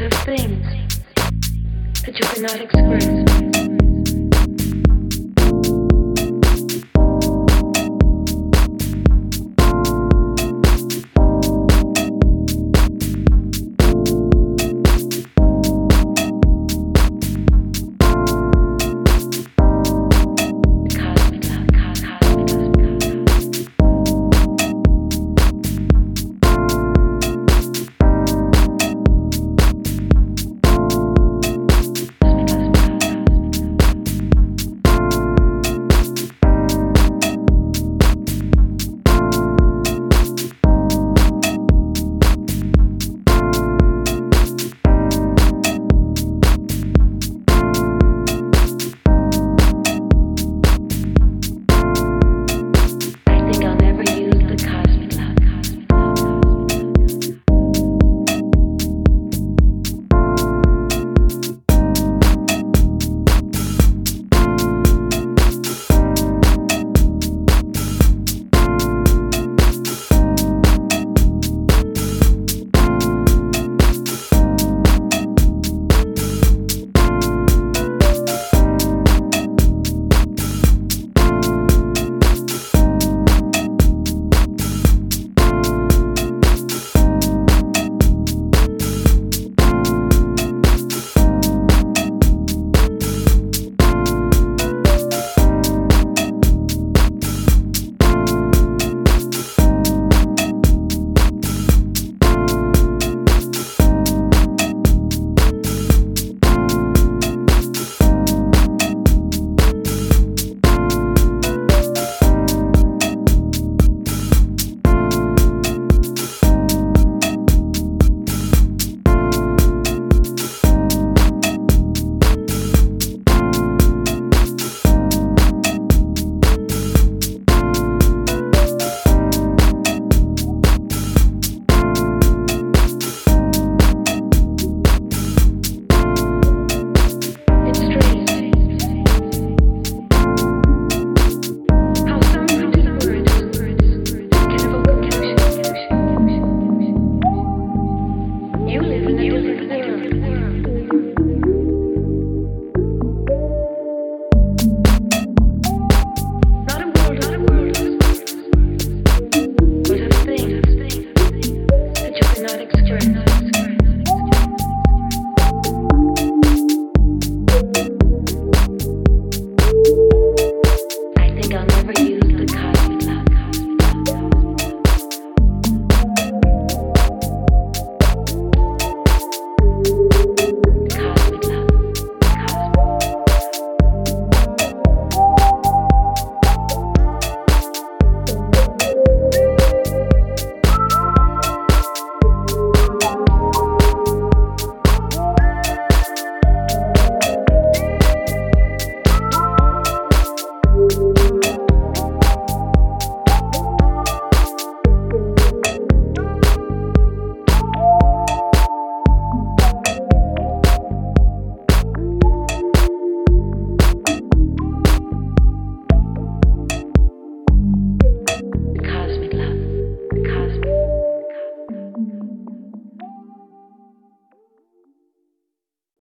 of things that you cannot express.